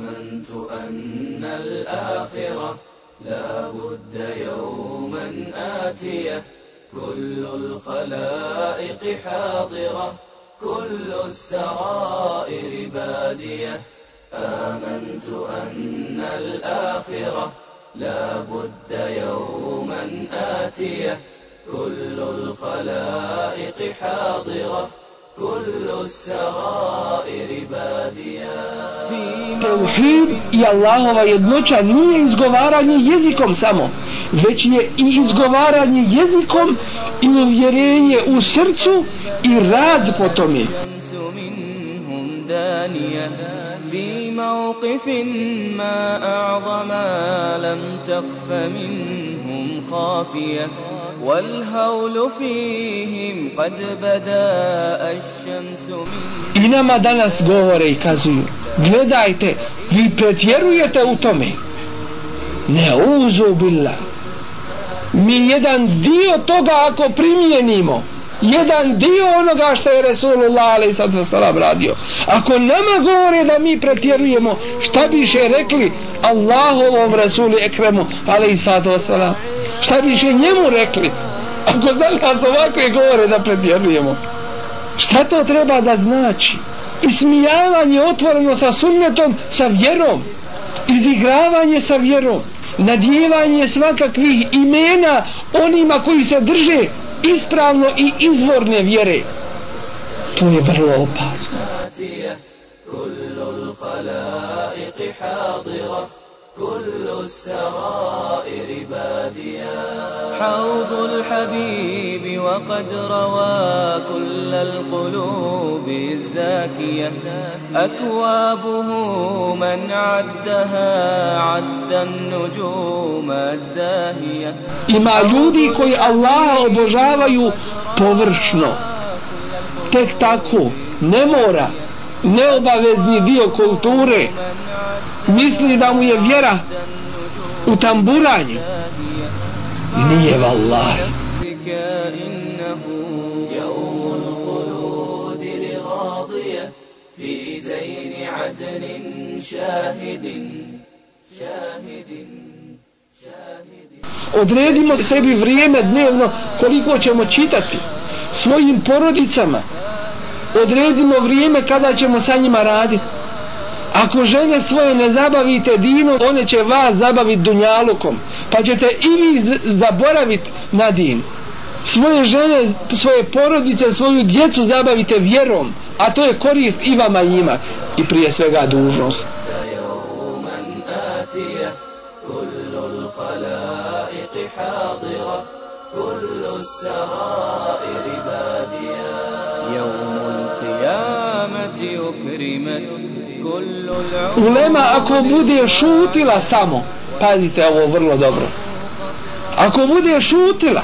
آمنت أن الآخرة لا بد يوما آتية. كل الخلائق حاضرة كل السرائر بادية. آمنت أن الآخرة لا بد يوما آتية. كل الخلائق حاضرة كل السرائر بادية Teuhid i Allahova jednoća nije izgovaranje jezikom samo, već je i izgovaranje jezikom i uvjerenje u srcu i rad po tome. في موقف ما أعظم لم تخف منهم خافية والهول فيهم قد بدا الشمس من I nama danas govore i kazuju, gledajte, vi pretjerujete u tome. Ne uzu billah. Mi jedan dio toga ako primijenimo, jedan dio onoga što je Resulullah ali sad salam radio. Ako nama govore da mi pretjerujemo, šta biše rekli Allahovom Resuli Ekremu ali sad salam. Šta bi biše njemu rekli? Ako za nas ovako govore da pretjerujemo. Šta to treba da znači? Ismijavanje otvoreno sa sunnetom, sa vjerom. Izigravanje sa vjerom. Nadjevanje svakakvih imena onima koji se drže ispravno i izvorne vjere. To je vrlo opasno. كل السرائر باديا حوض الحبيب وقد روى كل القلوب الزاكية أكوابه من عدها عد النجوم الزاهية Ima ljudi koji Allaha obožavaju površno. Tek tako, ne mora, neobavezni dio kulture misli da mu je vjera u tamburanju nije vallahi. Odredimo sebi vrijeme dnevno koliko ćemo čitati svojim porodicama. Odredimo vrijeme kada ćemo sa njima raditi Ako žene svoje ne zabavite dinom, one će vas zabaviti dunjalukom. Pa ćete i vi zaboraviti na din. Svoje žene, svoje porodice, svoju djecu zabavite vjerom. A to je korist i vama i njima. I prije svega dužnost. Ulema ako bude šutila samo, pazite ovo vrlo dobro, ako bude šutila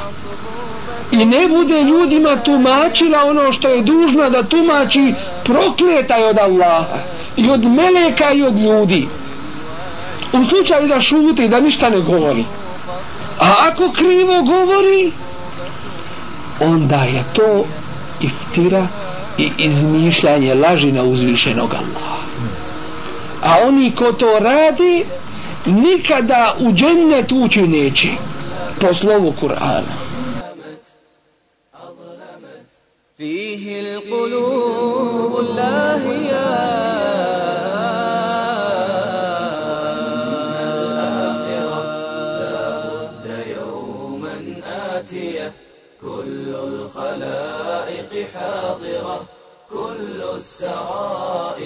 i ne bude ljudima tumačila ono što je dužna da tumači, prokleta je od Allaha i od meleka i od ljudi. U slučaju da šuti, da ništa ne govori. A ako krivo govori, onda je to iftira i izmišljanje laži na uzvišenog Allaha a oni ko to radi nikada u džennet ući neće po slovu Kur'ana فيه القلوب اللاهية كل الخلائق حاضرة كل السرائر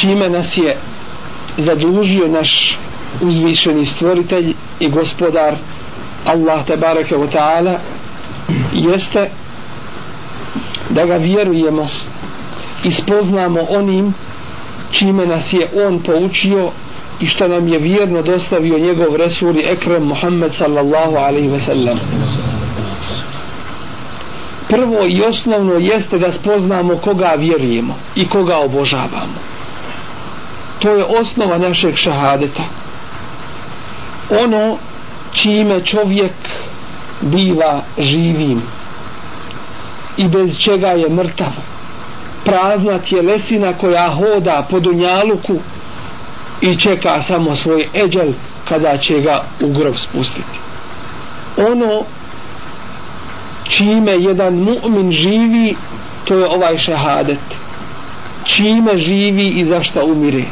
čime nas je zadužio naš uzvišeni stvoritelj i gospodar Allah te bareke wa ta'ala jeste da ga vjerujemo i spoznamo onim čime nas je on poučio i što nam je vjerno dostavio njegov resuli Ekrem Muhammed sallallahu alaihi ve sellem. Prvo i osnovno jeste da spoznamo koga vjerujemo i koga obožavamo to je osnova našeg šahadeta. Ono čime čovjek biva živim i bez čega je mrtav. Prazna tjelesina koja hoda po dunjaluku i čeka samo svoj eđel kada će ga u grob spustiti. Ono čime jedan mu'min živi to je ovaj šehadet. Čime živi i zašto umire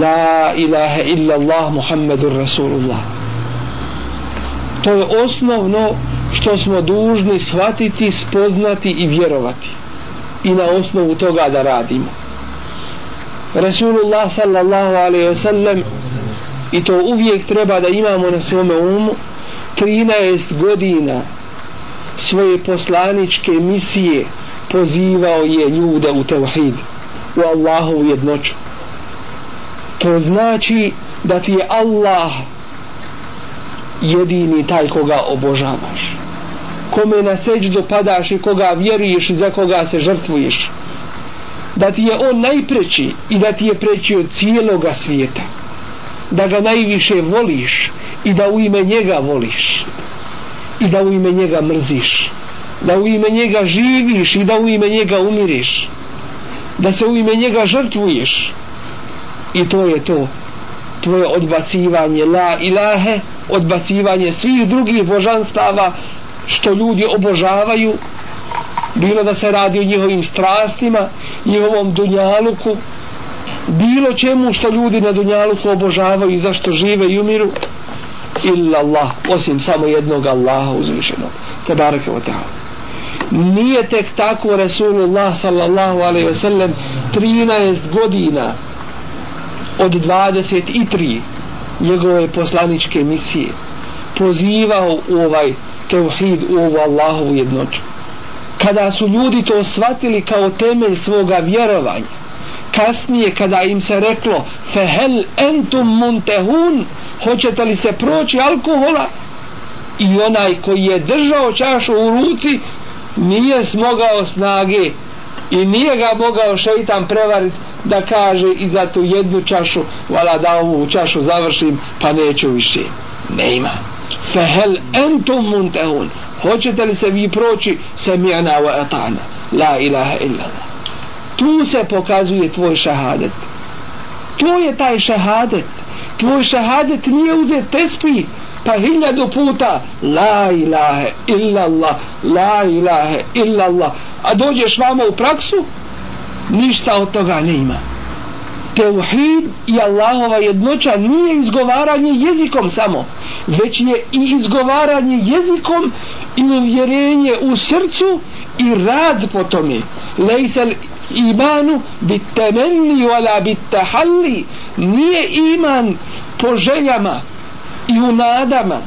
la ilaha illa Allah muhammedur rasulullah. To je osnovno što smo dužni shvatiti, spoznati i vjerovati. I na osnovu toga da radimo. Rasulullah sallallahu alaihi wa sallam i to uvijek treba da imamo na svome umu 13 godina svoje poslaničke misije pozivao je ljude u tevhid u Allahovu jednoću to znači da ti je Allah jedini taj koga obožavaš. Kome na seđu padaš i koga vjeruješ i za koga se žrtvuješ. Da ti je on najpreći i da ti je preći od cijeloga svijeta. Da ga najviše voliš i da u ime njega voliš. I da u ime njega mrziš. Da u ime njega živiš i da u ime njega umiriš. Da se u ime njega žrtvuješ i to je to. Tvoje odbacivanje la ilahe odbacivanje svih drugih božanstava što ljudi obožavaju bilo da se radi o njihovim strastima njihovom dunjaluku bilo čemu što ljudi na dunjaluku obožavaju i zašto žive i umiru illa Allah osim samo jednog Allaha uzvišenog. Tabaraka wa ta'ala. Nije tek tako Rasulullah sallallahu alaihi ve sellem 13 godina od 23 njegove poslaničke misije pozivao u ovaj teuhid u ovu Allahovu jednoću kada su ljudi to shvatili kao temelj svoga vjerovanja kasnije kada im se reklo fehel entum muntehun hoćete li se proći alkohola? I onaj koji je držao čašu u ruci nije smogao snage i nije ga mogao šeitan prevariti da kaže i za tu jednu čašu vala da ovu čašu završim pa neću više. Ne ima. Fehel entum muntehun hoćete li se vi proći semijana wa ata'na? La ilaha illa tu se pokazuje tvoj šahadet to je taj šahadet tvoj šahadet nije uzet tespi pa hiljadu puta la ilaha illa Allah la ilaha illa Allah a dođeš vama u praksu ništa od toga ne ima Teuhid i Allahova jednoća nije izgovaranje jezikom samo, već je i izgovaranje jezikom i uvjerenje u srcu i rad po tome. Lejsel imanu bit temenni wala bit tahalli. Nije iman po željama i u nadama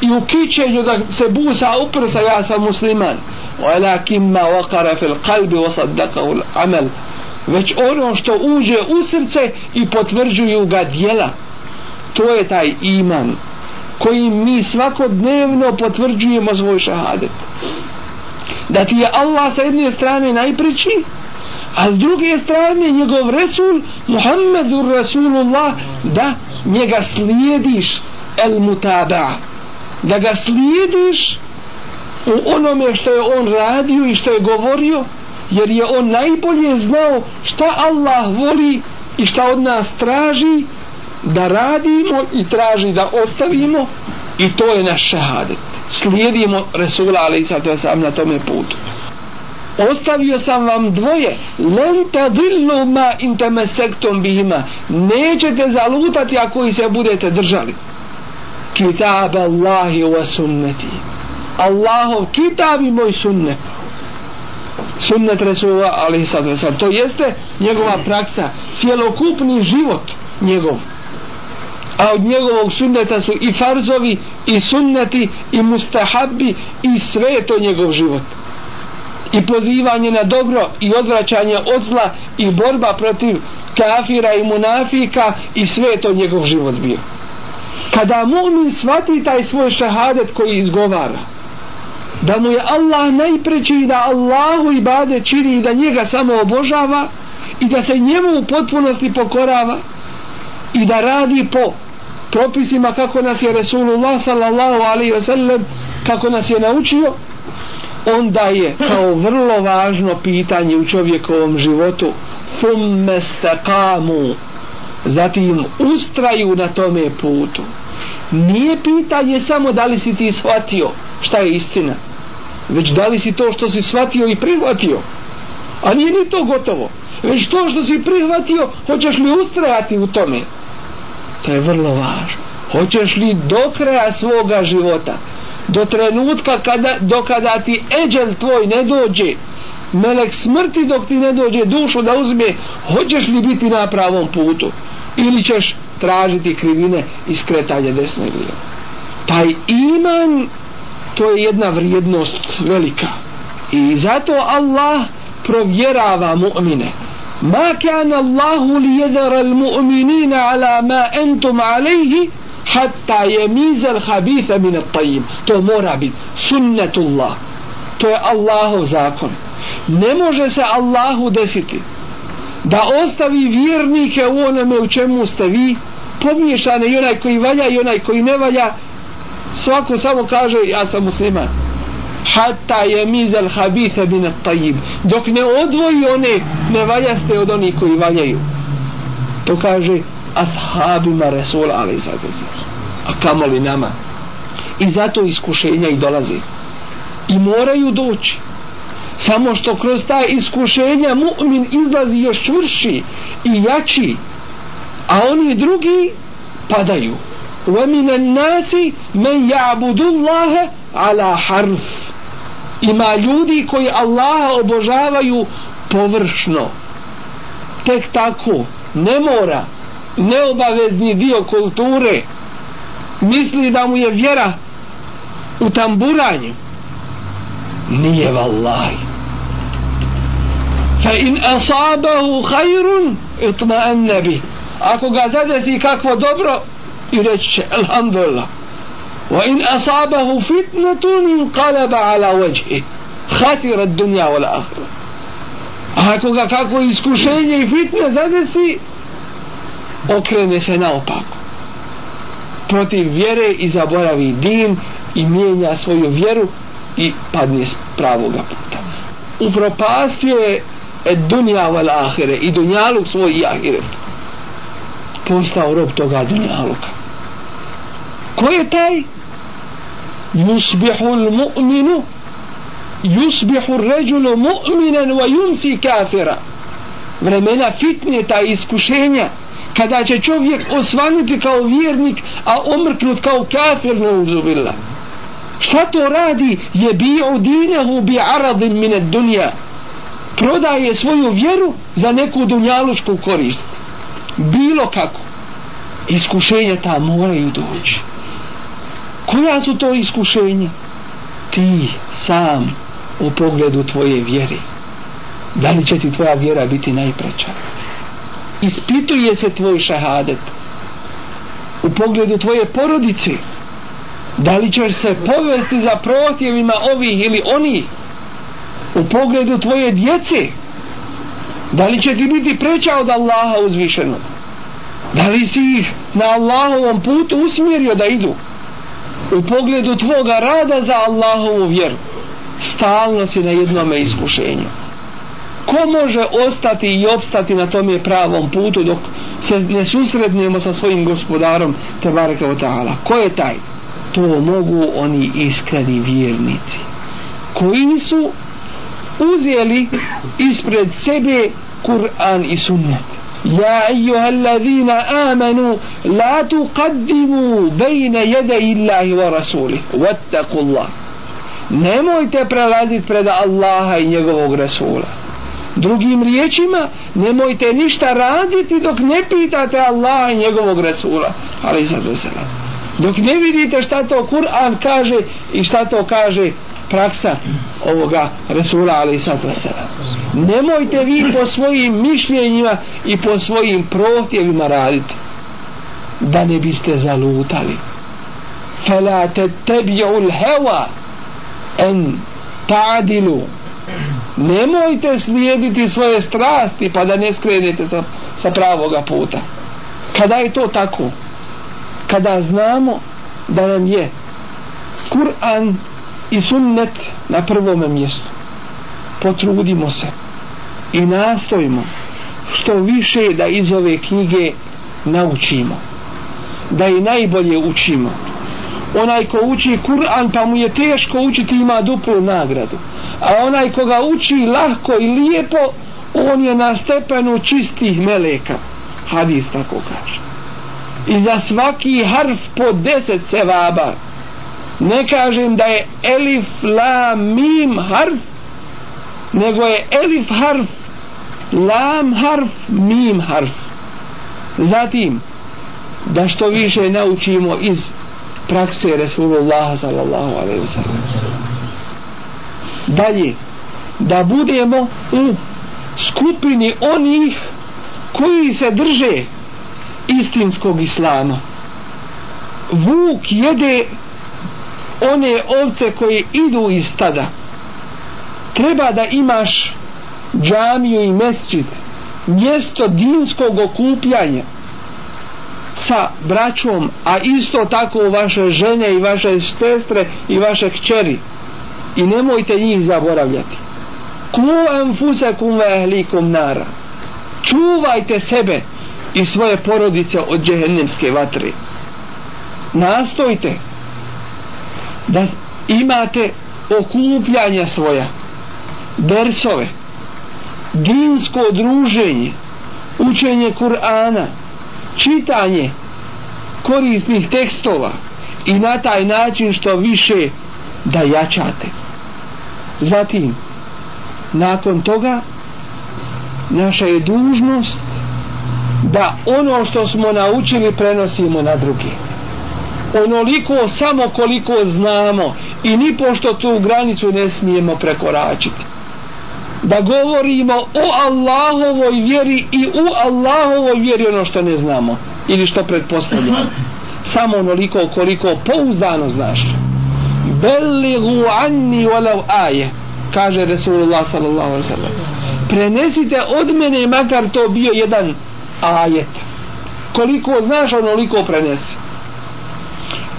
i u kićenju da se busa uprsa ja sam musliman. ولكن ما وقر في القلب وصدقه العمل već ono što uđe u srce i potvrđuju ga dijela to je taj iman koji mi svakodnevno potvrđujemo svoj šahadet. Da ti je Allah sa jedne strane najpriči a s druge strane njegov Resul Muhammedur Rasulullah da njega slijediš el mutaba da ga slijediš u onome što je on radio i što je govorio jer je on najbolje znao šta Allah voli i šta od nas traži da radimo i traži da ostavimo i to je naš šahadet slijedimo Resula ali i sad sam na tome putu. Ostavio sam vam dvoje. Len tadillu ma intamesektom bihima. Nećete zalutati ako ih se budete držali. Kitab Allahi wa sunneti. Allahov kitab i moj sunnet. Sunnet Resula ali sad, sad to jeste njegova praksa cijelokupni život njegov. A od njegovog sunneta su i farzovi i sunneti i mustahabi i sve to njegov život. I pozivanje na dobro i odvraćanje od zla i borba protiv kafira i munafika i sve to njegov život bio. Kada mu'min shvati taj svoj šahadet koji izgovara da mu je Allah najpreći da Allahu i bade čini i da njega samo obožava i da se njemu u potpunosti pokorava i da radi po propisima kako nas je Resulullah sallallahu alaihi wa sallam kako nas je naučio onda je kao vrlo važno pitanje u čovjekovom životu thumme stakamu zatim ustraju na tome putu. Nije pitanje samo da li si ti shvatio šta je istina već da li si to što si shvatio i prihvatio? A nije ni to gotovo. Već to što si prihvatio hoćeš li ustrajati u tome? To je vrlo važno. Hoćeš li do kraja svoga života do trenutka kada, do kada ti eđel tvoj ne dođe melek smrti dok ti ne dođe dušu da uzme hoćeš li biti na pravom putu? Ili ćeš tražiti krivine i skretanje desno i lijevo taj iman to je jedna vrijednost velika. I zato Allah provjerava mu'mine. Ma kan Allahu li jedara al mu'minina ala ma entum alejhi hatta je mizel habitha min at tajim to mora biti sunnetullah. To je Allahov zakon. Ne može se Allahu desiti da ostavi vjernike u onome u čemu ste vi pomiješane i onaj koji valja i onaj koji ne valja svako samo kaže ja sam musliman. Hatta je mizel habitha min at dok ne odvoji one nevaljaste od onih koji valjaju. To kaže ashabima Resula ali zato a kamoli nama. I zato iskušenja i dolazi i moraju doći. Samo što kroz ta iskušenja mu'min izlazi još čvrši i jači a oni drugi padaju. وَمِنَ النَّاسِ مَنْ يَعْبُدُ اللَّهَ عَلَى حَرْفِ ima ljudi koji Allaha obožavaju površno tek tako ne mora neobavezni dio kulture misli da mu je vjera u tamburanju nije vallahi fa in asabahu khairun itma an nabi ako ga zadesi kakvo dobro i reći će alhamdulillah. Wa in asabahu fitnatun inqalaba ala wajhi khasira ad-dunya wal akhirah. Ako ga kako iskušenje i fitne zadesi okrene se naopako. Protiv vjere i zaboravi din i mijenja svoju vjeru i padne s pravoga puta. Upropastio je et dunja val ahire i dunjaluk svoj i ahiret. Postao rob toga dunjaluka ko je taj? Yusbihul mu'minu Yusbihul ređulu mu'minan wa yumsi kafira. Vremena fitne ta iskušenja kada će čovjek osvanuti kao vjernik a omrknut kao kafir na uzubila šta to radi? Je bio dinehu bi aradim mine dunja prodaje svoju vjeru za neku dunjalučku korist. Bilo kako. Iskušenja ta moraju doći koja su to iskušenja? Ti sam u pogledu tvoje vjere. Da li će ti tvoja vjera biti najpreća? Ispituje se tvoj šahadet. U pogledu tvoje porodice. Da li ćeš se povesti za protjevima ovih ili oni u pogledu tvoje djece. Da li će ti biti preća od Allaha uzvišeno da li si ih na Allahovom putu usmjerio da idu? U pogledu tvoga rada za Allahovu vjeru stalno si na jednome iskušenju. Ko može ostati i opstati na tom je pravom putu dok se ne susretnemo sa svojim gospodarom te baraka o ta'ala? Ko je taj? To mogu oni iskreni vjernici koji su uzeli ispred sebe Kur'an i sunnet. Ja أيها الذين amanu la tuqaddimu بين يدي illahi wa rasuli الله. nemojte prelaziti pred Allaha i njegovog rasula. Drugim riječima nemojte ništa raditi dok ne pitate Allaha i njegovog rasula ali sad dok ne vidite šta to Kur'an kaže i šta to kaže praksa ovoga Rasula, ali sad nemojte vi po svojim mišljenjima i po svojim prohtjevima raditi da ne biste zalutali. Fela te tebi'u l'hewa en ta'adilu nemojte slijediti svoje strasti pa da ne skrenete sa, sa pravoga puta. Kada je to tako? Kada znamo da nam je Kur'an i sunnet na prvom mjestu. Potrudimo se i nastojimo što više da iz ove knjige naučimo da i najbolje učimo. Onaj ko uči Kur'an pa mu je teško učiti ima duplu nagradu. A onaj ko ga uči lahko i lijepo on je na stepenu čistih meleka. Hadis tako kaže. I za svaki harf po deset sevaba. Ne kažem da je elif la mim harf nego je elif harf lam harf mim harf. Zatim da što više naučimo iz prakse Resulullah sallallahu alaihi wa sallam dalje da budemo u skupini onih koji se drže istinskog islama. Vuk jede one ovce koje idu iz stada treba da imaš džamiju i mesčit mjesto dinskog okupljanja sa braćom a isto tako vaše žene i vaše sestre i vaše kćeri. I nemojte njih zaboravljati. Ku enfusekum ve ehlikum nara. Čuvajte sebe i svoje porodice od džehennemske vatre. Nastojte da imate okupljanja svoja dersove dinsko druženje učenje Kur'ana čitanje korisnih tekstova i na taj način što više da jačate. Zatim nakon toga naša je dužnost da ono što smo naučili prenosimo na druge. Onoliko samo koliko znamo i ni pošto tu granicu ne smijemo prekoračiti da govorimo o Allahovoj vjeri i u Allahovoj vjeri ono što ne znamo ili što pretpostavljamo. Samo onoliko koliko pouzdano znaš. Beligu anni walau aje kaže Resulullah sallallahu alaihi sallam. Prenesite od mene makar to bio jedan ajet. Koliko znaš onoliko prenesi.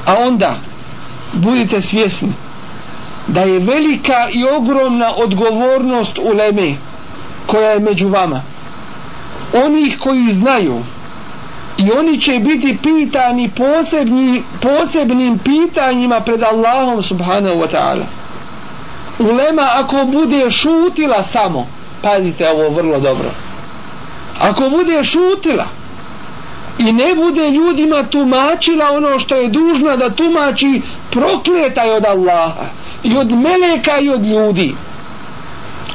A onda budite svjesni da je velika i ogromna odgovornost u leme koja je među vama. Onih koji znaju i oni će biti pitani posebni, posebnim pitanjima pred Allahom subhanahu wa ta'ala. Ulema ako bude šutila samo pazite ovo vrlo dobro ako bude šutila i ne bude ljudima tumačila ono što je dužna da tumači prokleta je od Allaha i od meleka i od ljudi.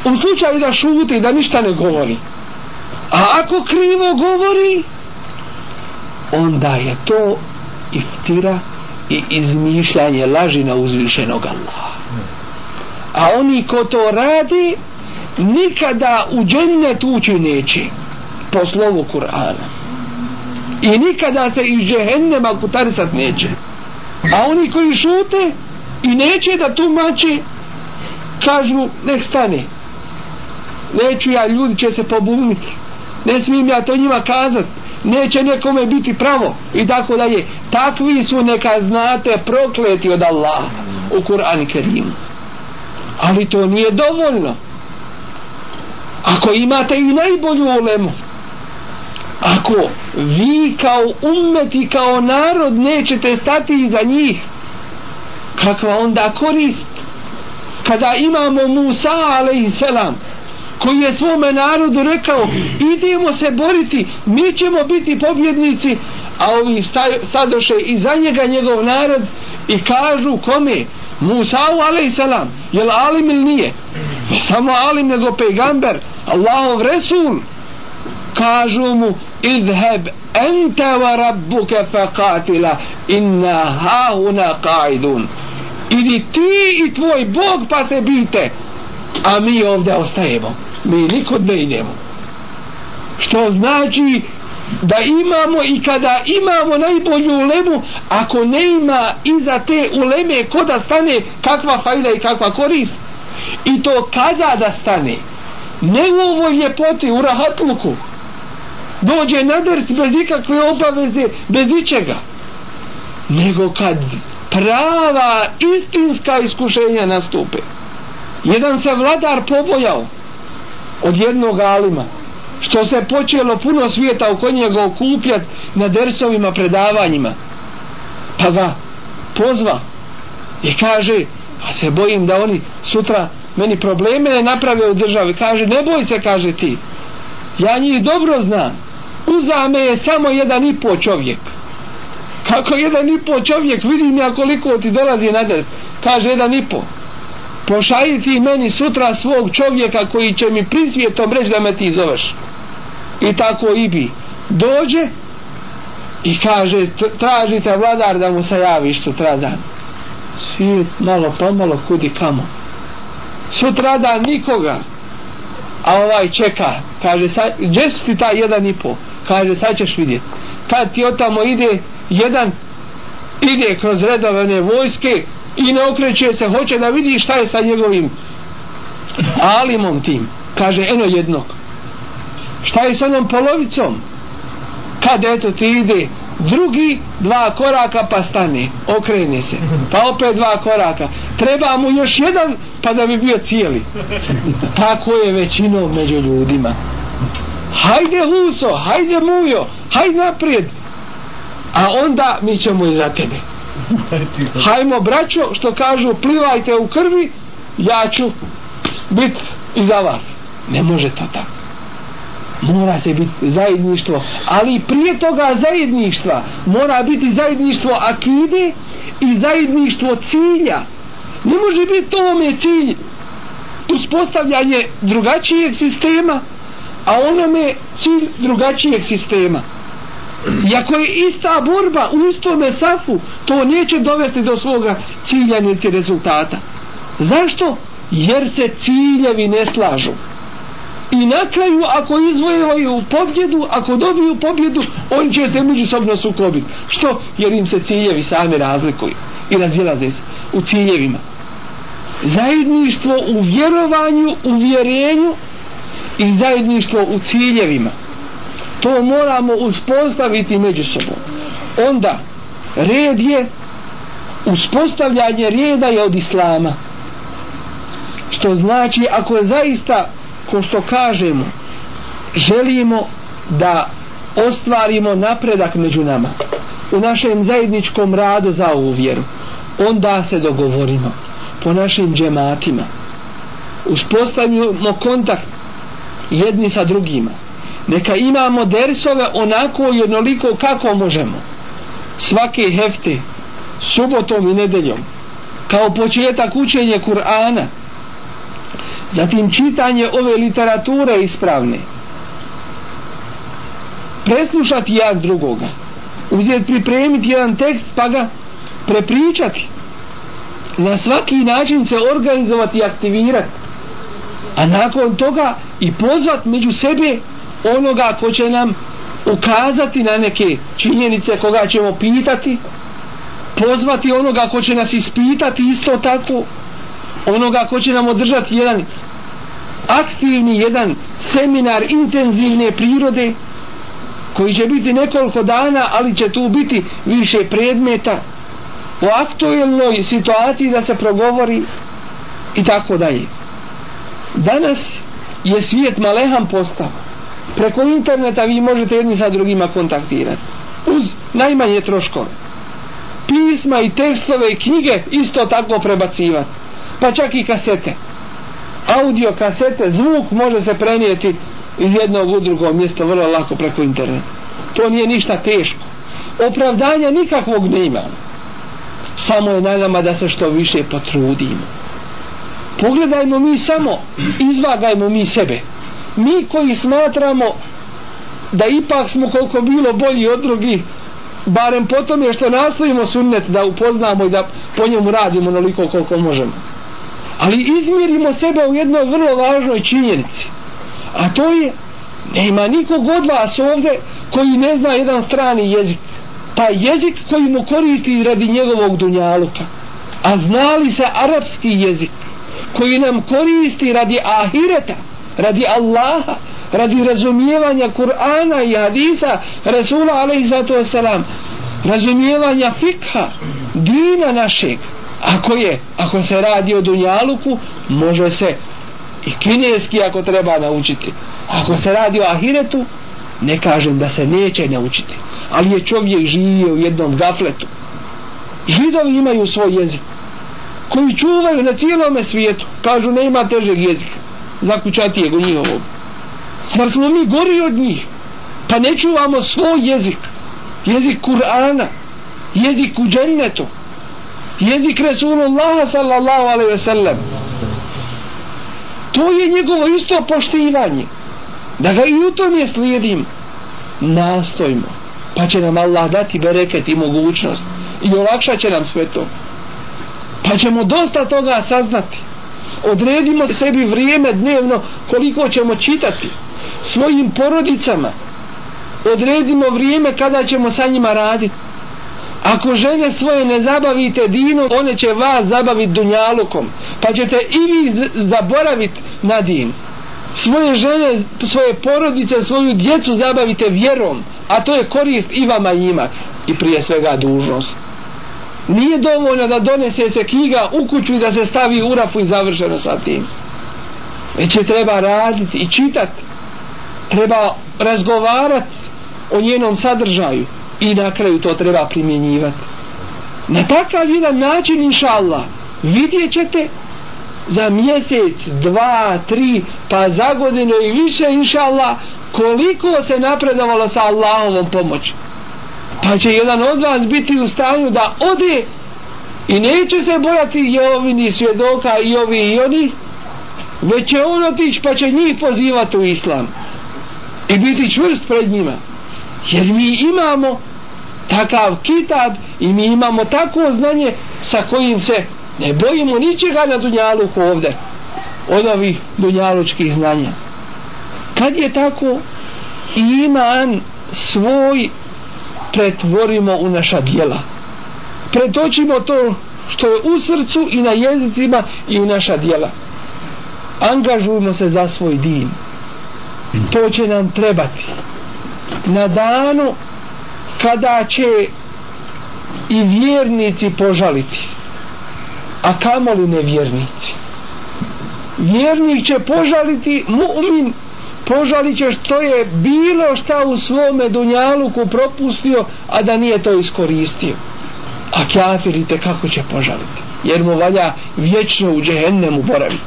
U slučaju da šuti da ništa ne govori. A ako krivo govori onda je to iftira i izmišljanje laži na uzvišenog Allaha. A oni ko to radi nikada u džennet ući neće po slovu Kur'ana. I nikada se iz džehennema kutarisat neće. A oni koji šute i neće da tumače kažu nek stane. Neću ja ljudi će se pobuniti ne smijem ja to njima kazat. Neće nekome biti pravo i tako dalje. Takvi su neka znate prokleti od Allaha u Kur'an Kerimu. Ali to nije dovoljno. Ako imate i najbolju olemu ako vi kao umet i kao narod nećete stati iza njih kakva onda korist kada imamo Musa a.s. koji je svome narodu rekao idemo se boriti mi ćemo biti pobjednici a ovi stadoše iza njega njegov narod i kažu kome Musa a.s. je li alim ili nije ne samo alim nego pejgamber Allahov Resul kažu mu idheb ente wa rabbuke faqatila inna hauna qaidun idi ti i tvoj Bog pa se bite. A mi ovdje ostajemo. Mi nikud ne idemo. Što znači da imamo i kada imamo najbolju ulemu ako ne ima iza te uleme ko da stane kakva fajda i kakva korist? I to kada da stane? Ne u ovoj ljepoti u rahatluku. Dođe na ders bez ikakve obaveze bez ičega. Nego kad prava istinska iskušenja nastupe. Jedan se vladar pobojao od jednog alima što se počelo puno svijeta oko njega okupljat na dersovima predavanjima. Pa ga pozva i kaže a se bojim da oni sutra meni probleme ne naprave u državi. Kaže ne boj se kaže ti. Ja njih dobro znam. Uzame je samo jedan i po čovjek. Ako jedan i po čovjek vidim ja koliko ti dolazi na ders kaže jedan i po. Pošalji ti meni sutra svog čovjeka koji će mi prisvijetom reći da me ti zoveš. I tako i bi. Dođe i kaže tražite vladar da mu se javiš sutra dan Svi malo pomalo kudi kamo. Sutra dan nikoga. A ovaj čeka. Kaže gdje su ti taj jedan i po? Kaže sad ćeš vidjeti kad ti otamo ide jedan ide kroz redovane vojske i ne okreće se hoće da vidi šta je sa njegovim alimom tim. Kaže eno jednog. Šta je sa onom polovicom? Kad eto ti ide drugi dva koraka pa stane okrene se. Pa opet dva koraka. Treba mu još jedan pa da bi bio cijeli. Tako je većinom među ljudima hajde huso hajde mujo hajde naprijed. A onda mi ćemo i za tebe. Hajmo braćo što kažu plivajte u krvi ja ću bit i za vas. Ne može to tako. Mora se biti zajedništvo ali prije toga zajedništva. Mora biti zajedništvo akide i zajedništvo cilja. Ne može biti tome cilj uspostavljanje drugačijeg sistema a onome cilj drugačijeg sistema Iako je ista borba u istome safu, to neće dovesti do svoga cilja niti rezultata. Zašto? Jer se ciljevi ne slažu. I na kraju, ako izvojevaju pobjedu, ako dobiju pobjedu, on će se međusobno sukobiti. Što? Jer im se ciljevi sami razlikuju i razilaze se u ciljevima. Zajedništvo u vjerovanju, u vjerenju i zajedništvo u ciljevima. To moramo uspostaviti među sobom. Onda red je uspostavljanje reda je od islama. Što znači ako je zaista ko što kažemo želimo da ostvarimo napredak među nama u našem zajedničkom radu za ovu vjeru onda se dogovorimo po našim džematima. Uspostavimo kontakt jedni sa drugima. Neka imamo dersove onako jednoliko kako možemo. Svake hefte subotom i nedeljom kao početak učenje Kur'ana zatim čitanje ove literature ispravne preslušati jedan drugoga uzeti pripremiti jedan tekst pa ga prepričati na svaki način se organizovati i aktivirati a nakon toga i pozvat među sebe onoga ko će nam ukazati na neke činjenice koga ćemo pitati pozvati onoga ko će nas ispitati isto tako onoga ko će nam održati jedan aktivni jedan seminar intenzivne prirode koji će biti nekoliko dana ali će tu biti više predmeta u aktuelnoj situaciji da se progovori i tako dalje danas je svijet malehan postao. Preko interneta vi možete jedni sa drugima kontaktirati. Uz najmanje troškove. Pisma i tekstove i knjige isto tako prebacivati. Pa čak i kasete. Audio kasete zvuk može se prenijeti iz jednog u drugo mjesto vrlo lako preko interneta. To nije ništa teško. Opravdanja nikakvog ne imamo. samo je na nama da se što više potrudimo pogledajmo mi samo izvagajmo mi sebe. Mi koji smatramo da ipak smo koliko bilo bolji od drugih barem potom je što nastojimo sunnet da upoznamo i da po njemu radimo onoliko koliko možemo. Ali izmirimo sebe u jednoj vrlo važnoj činjenici a to je nema nikog od vas ovde koji ne zna jedan strani jezik. Pa jezik koji mu koristi radi njegovog dunjaluka. A znali se arapski jezik? Koji nam koristi radi ahireta radi Allaha radi razumijevanja Kur'ana i hadisa Rasula alaihissalatu wasalam razumijevanja fikha dina našeg. Ako je, ako se radi o dunjaluku može se i kineski ako treba naučiti. Ako se radi o ahiretu ne kažem da se neće naučiti ali je čovjek živio u jednom gafletu. Židovi imaju svoj jezik koji čuvaju na cijelome svijetu. Kažu ne ima težeg jezika. Zakućatijeg u njihovog zar smo mi gori od njih? Pa ne čuvamo svoj jezik. Jezik Kur'ana. Jezik u džennetu. Jezik Resulullaha sallallahu alaihi ve sellem to je njegovo isto poštivanje. Da ga i u tom je slijedim. Nastojimo pa će nam Allah dati bereket i mogućnost. I olakšat će nam sve to pa ćemo dosta toga saznati. Odredimo sebi vrijeme dnevno koliko ćemo čitati. Svojim porodicama odredimo vrijeme kada ćemo sa njima raditi ako žene svoje ne zabavite dinom one će vas zabaviti dunjalukom pa ćete i vi zaboraviti na din. Svoje žene, svoje porodice svoju djecu zabavite vjerom a to je korist i vama i ima i prije svega dužnost nije dovoljno da donese se knjiga u kuću i da se stavi u rafu i završeno sa tim. Već je treba raditi i čitati treba razgovarati o njenom sadržaju i na kraju to treba primjenjivati. Na takav jedan način inša Allah vidjet ćete za mjesec, dva, tri pa za godinu i više inša Allah koliko se napredovalo sa Allahovom pomoći pa će jedan od vas biti u stanju da ode i neće se bojati i svjedoka i ovi i oni već će on otići pa će njih pozivati u islam i biti čvrst pred njima. Jer mi imamo takav kitab i mi imamo takvo znanje sa kojim se ne bojimo ničega na dunjaluku ovde od ovih dunjalučkih znanja. Kad je tako iman svoj pretvorimo u naša dijela pretočimo to što je u srcu i na jezicima i u naša dijela angažujemo se za svoj din. To će nam trebati. Na danu kada će i vjernici požaliti a kamoli nevjernici. Vjernik će požaliti mu'min požalit će što je bilo šta u svome dunjaluku propustio a da nije to iskoristio. A kafirite kako će požaliti? Jer mu valja vječno u džehennemu boraviti.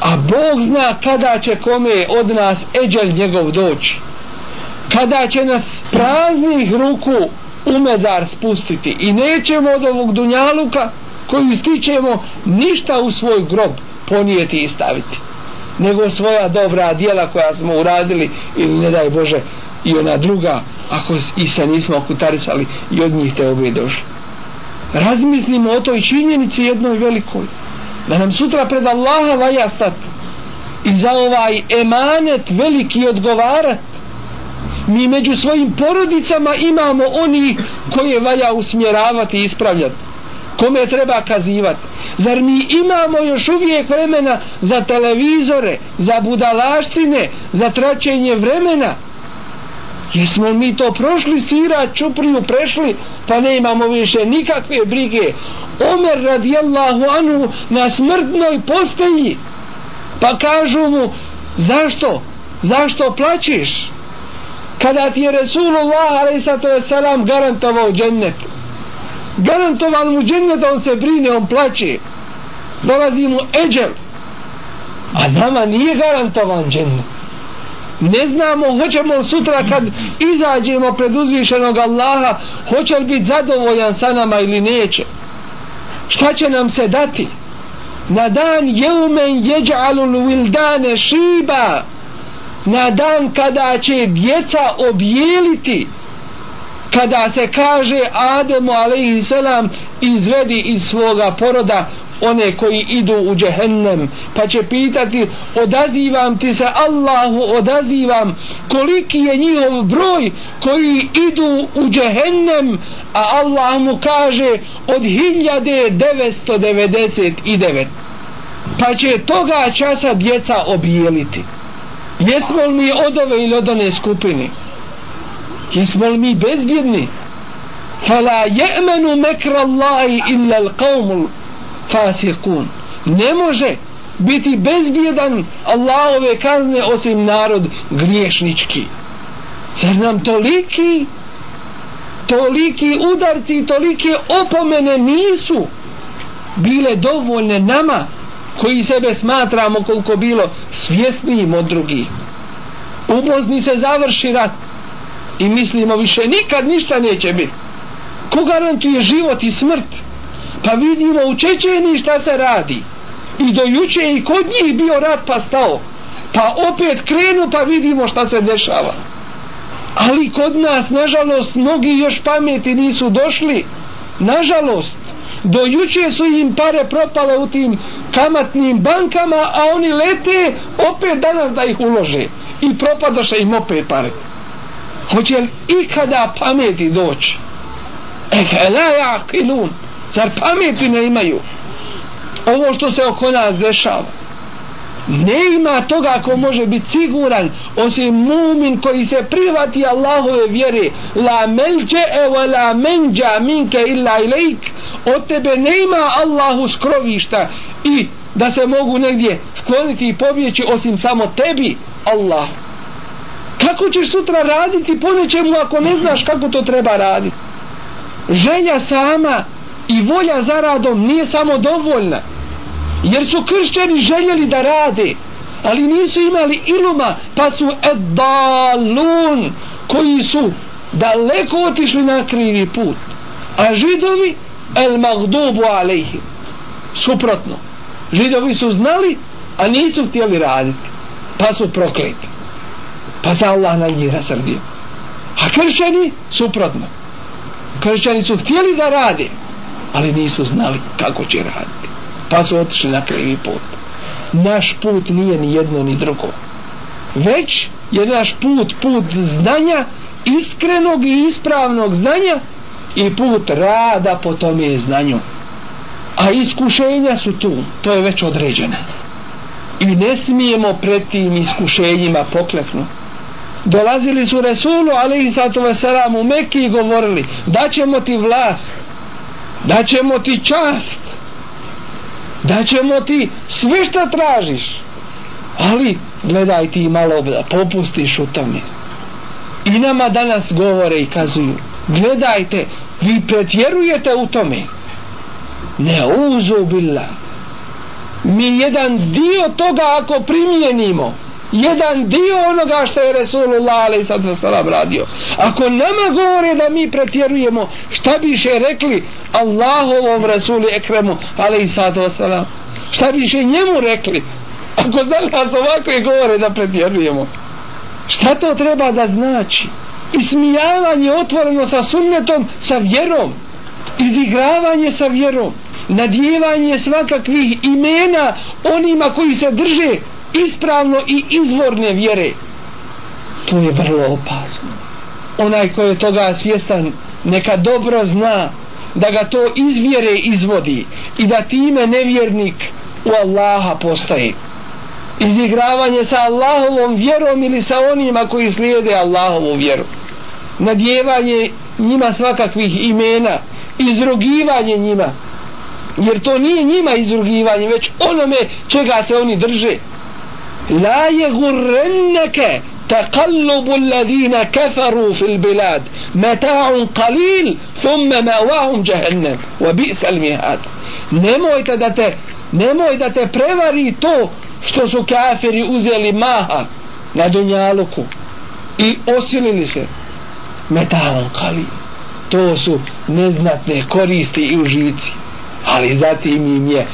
A Bog zna kada će kome od nas eđel njegov doći. Kada će nas praznih ruku u mezar spustiti. I nećemo od ovog dunjaluka koju stičemo ništa u svoj grob ponijeti i staviti nego svoja dobra dijela koja smo uradili ili ne daj Bože i ona druga ako i se nismo okutarisali i od njih te obje došli. Razmislimo o toj činjenici jednoj velikoj da nam sutra pred Allaha valja stati i za ovaj emanet veliki odgovarat. Mi među svojim porodicama imamo oni koje valja usmjeravati i ispravljati kome treba kazivati zar mi imamo još uvijek vremena za televizore za budalaštine za traćenje vremena? Jesmo mi to prošli sira čupriju prešli pa ne imamo više nikakve brige. Omer radijallahu anu na smrtnoj postelji. Pa kažu mu zašto? Zašto plaćiš kada ti je Resulullah a.s. garantovao džennet garantovan mu džennet on se brine on plaće dolazi mu eđel. A nama nije garantovan džennet. Ne znamo hoćemo li sutra kad izađemo pred uzvišenog Allaha hoće li biti zadovoljan sa nama ili neće. Šta će nam se dati? Na dan jeumen jeđalul wildane šiba. Na dan kada će djeca objeliti kada se kaže Ademu alaihissalam izvedi iz svoga poroda one koji idu u džehennem pa će pitati odazivam ti se Allahu odazivam koliki je njihov broj koji idu u džehennem? A Allah mu kaže od 1999 pa će toga časa djeca obijeliti. Jesmo li mi od ove ili od one skupine? Jesmo li mi bezbjedni? Fala je'menu mekra Allahi illa l'qavmul fasikun ne može biti bezbjedan Allahove kazne osim narod griješnički. Zar nam toliki toliki udarci i tolike opomene nisu bile dovoljne nama koji sebe smatramo koliko bilo svjesnijim od drugih? U Bosni se završi rat i mislimo više nikad ništa neće biti ko garantuje život i smrt? Pa vidimo u Čečeni šta se radi. I do juče i kod njih bio rat pa stao. Pa opet krenu pa vidimo šta se dešava. Ali kod nas nažalost mnogi još pameti nisu došli. Nažalost do juče su im pare propale u tim kamatnim bankama a oni lete opet danas da ih ulože. I propadoše im opet pare hoće li ikada pameti doći e fe jaqilun zar pameti ne imaju? Ovo što se oko nas dešava. Ne ima toga ko može biti siguran osim mumin koji se privati Allahove vjere. La melđe evo la menđa minke illa ilajk. Od tebe ne ima Allahu skrovišta. I da se mogu negdje skloniti i pobjeći osim samo tebi Allah kako ćeš sutra raditi po nečemu ako ne znaš kako to treba raditi želja sama i volja za radom nije samo dovoljna. Jer su kršćani željeli da rade ali nisu imali iluma pa su edalun koji su daleko otišli na krivi put. A židovi el magdubu alejhim suprotno. Židovi su znali a nisu htjeli raditi pa su prokleti pa se Allah na njih rasrdio a kršćani suprotno. Kršćani su htjeli da rade ali nisu znali kako će raditi. Pa su otišli na krivi put. Naš put nije ni jedno ni drugo. Već je naš put put znanja iskrenog i ispravnog znanja i put rada po tome znanju. A iskušenja su tu to je već određeno. I ne smijemo pred tim iskušenjima pokleknuti dolazili su Resulu alaihi sallatu wasalam u Mekki i govorili da ćemo ti vlast da ćemo ti čast da ćemo ti sve što tražiš ali gledaj ti malo da popustiš u tome i nama danas govore i kazuju gledajte vi pretjerujete u tome ne uzubila. mi jedan dio toga ako primijenimo jedan dio onoga što je Resulullah ali sad se salam radio. Ako nama govore da mi pretjerujemo šta biše rekli Allahovom Resuli Ekremu ali sad salam šta biše njemu rekli? Ako za nas ovako je govore da pretjerujemo šta to treba da znači? Ismijavanje otvoreno sa sunnetom sa vjerom. Izigravanje sa vjerom. Nadjevanje svakakvih imena onima koji se drže ispravno i izvorne vjere. To je vrlo opasno. Onaj ko je toga svjestan neka dobro zna da ga to iz vjere izvodi i da time nevjernik u Allaha postaje. Izigravanje sa Allahovom vjerom ili sa onima koji slijede Allahovu vjeru. Nadjevanje njima svakakvih imena izrugivanje njima. Jer to nije njima izrugivanje već onome čega se oni drže. لا يغرنك تقلب الذين كفروا في البلاد متاع قليل ثم مأواهم جهنم وبئس المهاد nemojte da te nemoj da te prevari to što su kafiri uzeli maha na Dunjaluku i osilili se metalom kali to su neznatne koristi i užici ali zatim im je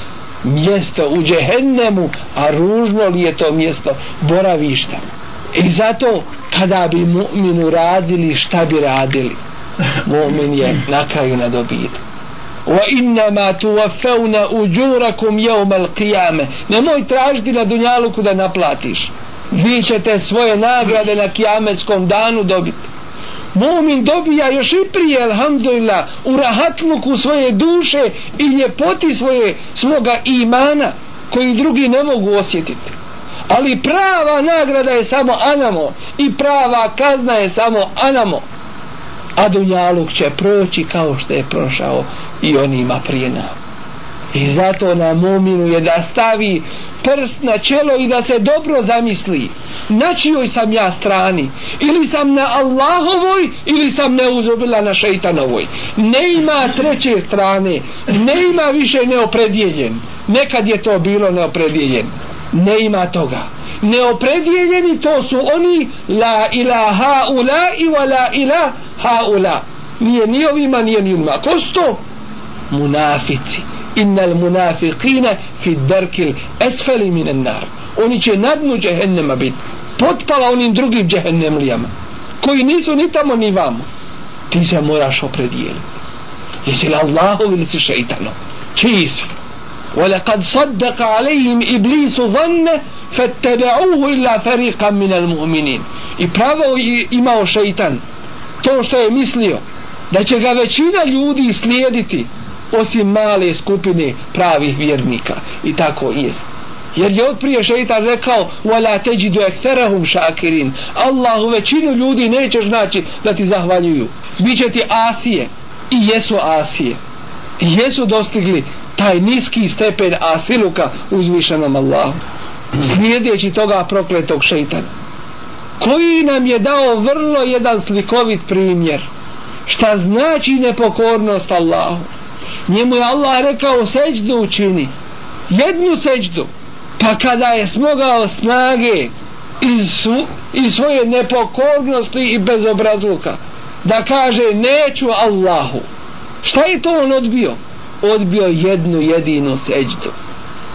mjesto u džehennemu a ružno li je to mjesto boravišta? I zato kada bi mu'minu radili šta bi radili? Mu'min je na kraju na dobitu wa innama tuwaffawna ujurakum yawm al-qiyamah. Nemoj tražiti na dunjaluku da naplatiš. Vi ćete svoje nagrade na kijametskom danu dobiti. Mumin dobija još i prije, alhamdulillah, u rahatluku svoje duše i ljepoti svoje, svoga imana, koji drugi ne mogu osjetiti. Ali prava nagrada je samo anamo i prava kazna je samo anamo. A dunjaluk će proći kao što je prošao i onima prije nam. I zato na mominu je da stavi prst na čelo i da se dobro zamisli. Na čijoj sam ja strani? Ili sam na Allahovoj ili sam neuzobila na šeitanovoj? Ne ima treće strane ne ima više neopredjeljen. Nekad je to bilo neopredjeljen. Ne ima toga. Neopredjeljeni to su oni la ilaha ula i wa la ilaha ula nije ni ovima nije ni onima. Ko su to? Munafici innal munafiqina fi darkil asfali minan nar oni će na dnu džehennema biti potpala onim drugim džehennemlijama koji nisu ni tamo ni vamo ti se moraš opredijeliti jesi li Allahov ili si šeitano čiji si ولقد صدق عليهم إبليس ظن فاتبعوه إلا فريقا من المؤمنين i pravo imao šeitan to što je mislio da će ga većina ljudi slijediti osim male skupine pravih vjernika. I tako jest. Jer je od prije šeitan rekao wala teđidu ekterahum shakirin Allahu većinu ljudi nećeš naći da ti zahvaljuju. Biće ti asije. I jesu asije. I jesu dostigli taj niski stepen asiluka uzvišenom Allahu. Slijedeći toga prokletog šeitana. Koji nam je dao vrlo jedan slikovit primjer. Šta znači nepokornost Allahu? Njemu je Allah rekao seđdu učini. Jednu seđdu. Pa kada je smogao snage iz, svu, iz svoje nepokornosti i bezobrazluka da kaže neću Allahu. Šta je to on odbio? Odbio jednu jedinu seđdu.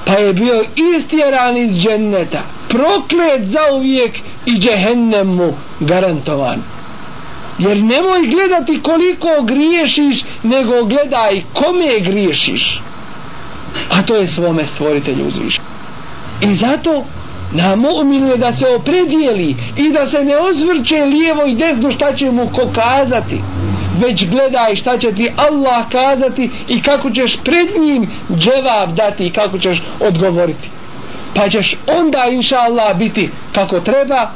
Pa je bio istjeran iz dženneta proklet za uvijek i džehennem mu garantovan jer nemoj gledati koliko griješiš nego gledaj kome griješiš. A to je svome stvoritelju uzviš i zato na mu'minu je da se opredijeli i da se ne ozvrće lijevo i desno šta će mu ko kazati već gledaj šta će ti Allah kazati i kako ćeš pred njim dževav dati i kako ćeš odgovoriti. Pa ćeš onda inša Allah biti kako treba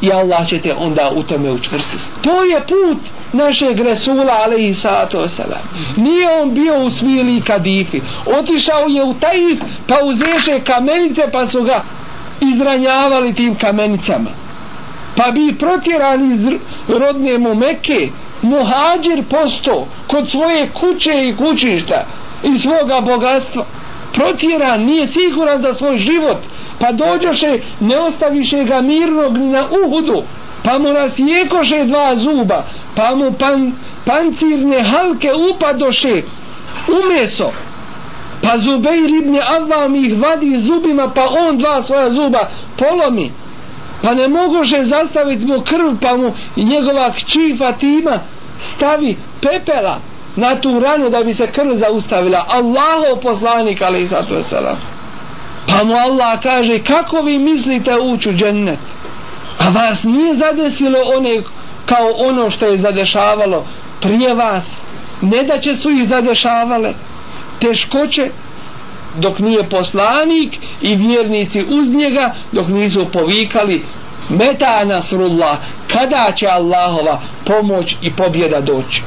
i Allah će te onda u tome učvrstiti. To je put našeg Resula alaihi sato wasalam. Nije on bio u svili kadifi. Otišao je u Taif pa uzeše kamenice pa su ga izranjavali tim kamenicama. Pa bi protjeran iz rodne mu Mekke muhađir posto kod svoje kuće i kućišta i svoga bogatstva. Protjeran, nije siguran za svoj život pa dođoše, ne ostaviše ga mirnog ni na uhudu, pa mu rasjekoše dva zuba, pa mu pan, pancirne halke upadoše u meso, pa zubej i avam ih vadi zubima, pa on dva svoja zuba polomi, pa ne mogoše zastaviti mu krv, pa mu njegova kći Fatima stavi pepela na tu ranu da bi se krv zaustavila. Allahov poslanik, ali i sato Pa mu Allah kaže kako vi mislite ući u džennet? A vas nije zadesilo one kao ono što je zadešavalo prije vas. Ne da će su ih zadešavale teškoće dok nije poslanik i vjernici uz njega dok nisu povikali meta nasrullah kada će Allahova pomoć i pobjeda doći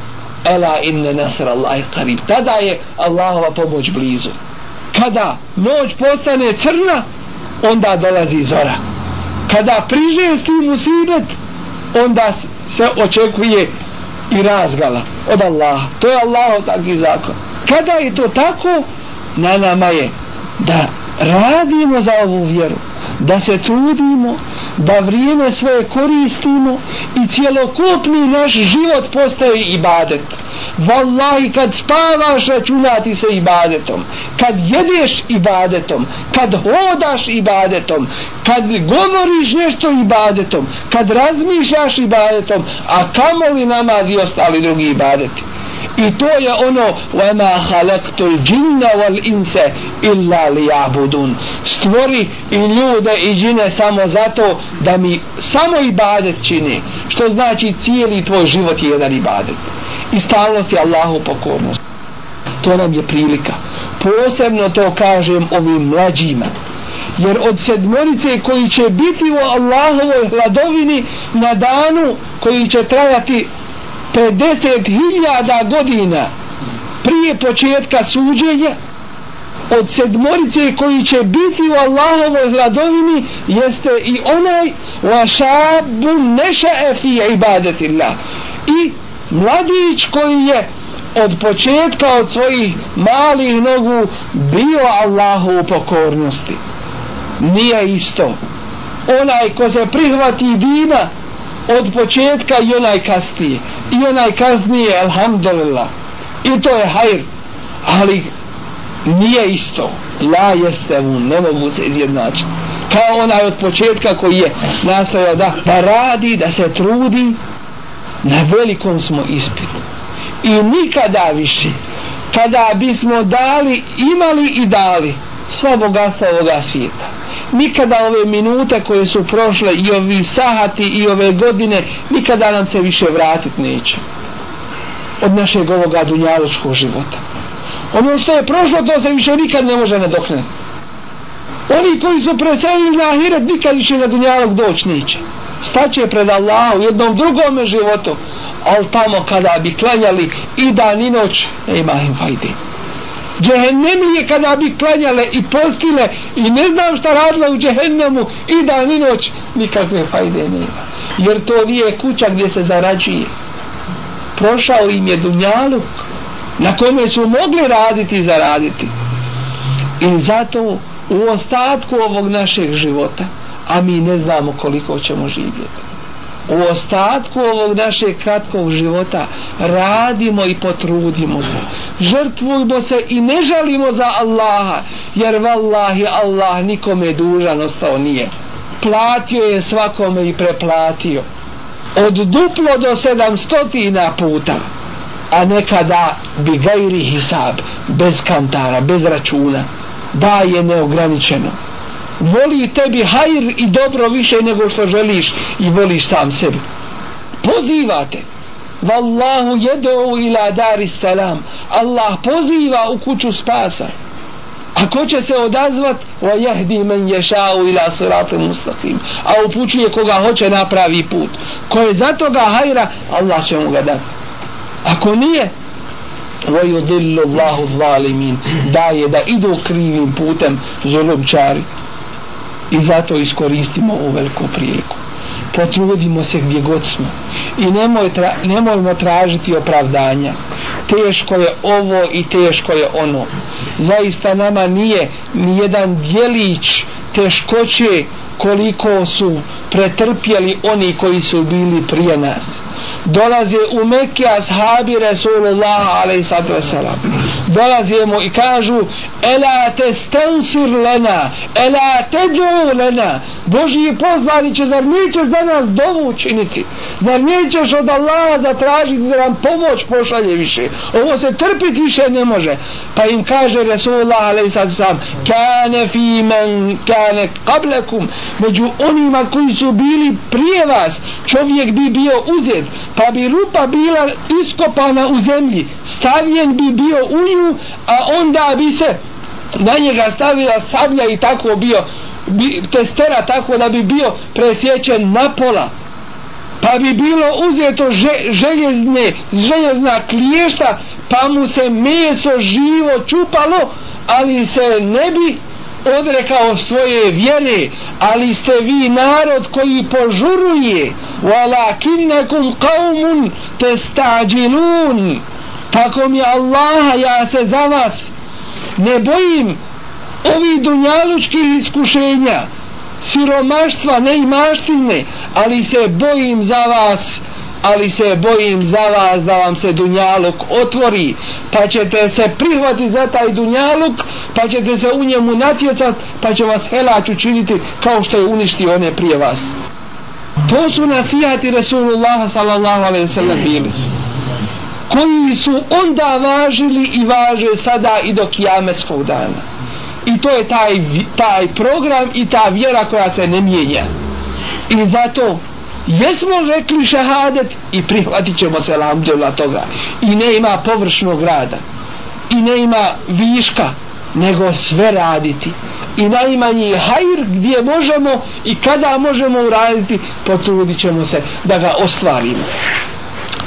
ela inne nasrallahi qarib tada je Allahova pomoć blizu kada noć postane crna onda dolazi zora. Kada priženski musibet onda se očekuje i razgala od Allaha. To je Allahov takvi zakon. Kada je to tako na nama je da radimo za ovu vjeru da se trudimo da vrijeme svoje koristimo i cjelokupni naš život postaje ibadet. Wallahi kad spavaš računati se ibadetom. Kad jedeš ibadetom. Kad hodaš ibadetom. Kad govoriš nešto ibadetom. Kad razmišljaš ibadetom. A kamoli namaz i ostali drugi ibadeti. I to je ono وَمَا خَلَقْتُ الْجِنَّ وَالْإِنْسَ إِلَّا لِيَعْبُدُونَ Stvori i ljude i džine samo zato da mi samo ibadet čini. Što znači cijeli tvoj život je jedan ibadet. I stalnost je Allahu pokornost. To nam je prilika. Posebno to kažem ovim mlađima. Jer od sedmorice koji će biti u Allahovoj hladovini na danu koji će trajati 50.000 godina prije početka suđenja od sedmorice koji će biti u Allahovoj hladovini jeste i onaj vašabu nešae fi ibadetillah i mladić koji je od početka od svojih malih nogu bio Allahu u pokornosti. Nije isto. Onaj ko se prihvati vina od početka i onaj kasnije i onaj kasnije alhamdulillah. I to je hajr. Ali nije isto. La jeste mu ne mogu se izjednačiti. Kao onaj od početka koji je nastavio da, da radi, da se trudi na velikom smo ispitu. I nikada više. Kada bismo dali imali i dali sva bogatstva ovoga svijeta nikada ove minute koje su prošle i ovi sahati i ove godine nikada nam se više vratit neće. Od našeg ovoga dunjaločkog života. Ono što je prošlo to se više nikad ne može nadoknati oni koji su preselili na ahiret nikad više na dunjalog doći neće. Staće pred Allah u jednom drugom životu ali tamo kada bi klanjali i dan i noć nema im fajde džehennemije kada bi klanjale i postile i ne znam šta radila u džehennemu i dan i noć nikakve fajde nema. Jer to nije kuća gdje se zarađuje. Prošao im je dunjaluk na kome su mogli raditi i zaraditi. I zato u ostatku ovog našeg života a mi ne znamo koliko ćemo živjeti u ostatku ovog našeg kratkog života radimo i potrudimo se. Žrtvujmo se i ne žalimo za Allaha jer vallahi Allah nikome dužan ostao nije. Platio je svakome i preplatio. Od duplo do sedamstotina puta a nekada bi gajri hisab bez kantara, bez računa. Daje neograničeno voli tebi hajr i dobro više nego što želiš i voliš sam sebi pozivate. Wallahu jedu ila dari salam. Allah poziva u kuću spasa. A ko će se odazvat? Wa jahdi men ješau ila sirati mustaqim. A upućuje koga hoće napravi put. Ko je za toga hajra Allah će mu ga dati ako nije wa yudillu Allahu zalimin. Daje da idu krivim putem zulumčari i zato iskoristimo ovu veliku priliku. Potrudimo se gdje god smo. I nemoj tra, nemojmo tražiti opravdanja. Teško je ovo i teško je ono. Zaista nama nije ni jedan djelić teškoće koliko su pretrpjeli oni koji su bili prije nas dolaze u Mekke ashabi Rasulullah a.s. dolazimo i kažu ela te stensir lena ela te džu lena Boži poslaniće zar nećeš da nas dovu učiniti? Zar nećeš od Allaha zatražiti da nam pomoć pošalje više? Ovo se trpiti više ne može. Pa im kaže Rasulullah a.s. kane fi men kane kablekum među onima koji su bili prije vas čovjek bi bio uzet pa bi rupa bila iskopana u zemlji. Stavljen bi bio u nju a onda bi se na njega stavila sablja i tako bio testera tako da bi bio presjećen na pola. Pa bi bilo uzeto željezne željezna kliješta pa mu se meso živo čupalo ali se ne bi odrekao svoje vjere. Ali ste vi narod koji požuruje walakinnakum qaumun tastajilun tako mi Allah ja se za vas ne bojim ovi dunjalučki iskušenja siromaštva, ne imaštine ali se bojim za vas ali se bojim za vas da vam se dunjaluk otvori pa ćete se prihvati za taj dunjaluk pa ćete se u njemu natjecat pa će vas helać učiniti kao što je uništi one prije vas. To su nasijati Rasulullah sallallahu alaihi sallam bili koji su onda važili i važe sada i do kijameskog dana i to je taj, taj program i ta vjera koja se ne mijenja. I zato jesmo rekli šahadet i prihvatit ćemo se alhamdulillah toga. I ne ima površnog rada i ne ima viška nego sve raditi. I najmanji hajr gdje možemo i kada možemo uraditi potrudit ćemo se da ga ostvarimo.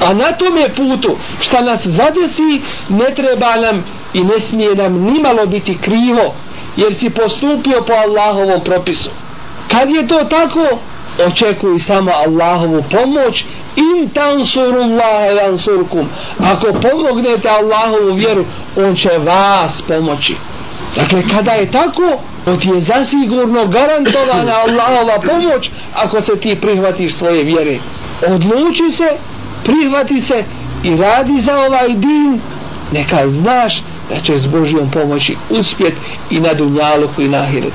A na tom je putu šta nas zadesi ne treba nam i ne smije nam nimalo biti krivo jer si postupio po Allahovom propisu. Kad je to tako očekuj samo Allahovu pomoć. In tansurullaha yansurkum. Ako pomognete Allahovu vjeru on će vas pomoći. Dakle kada je tako to ti je zasigurno garantovana Allahova pomoć ako se ti prihvatiš svoje vjere. Odluči se prihvati se i radi za ovaj din. Neka znaš da će s Božijom pomoći uspjet i na Dunjaluku i na ahiretu.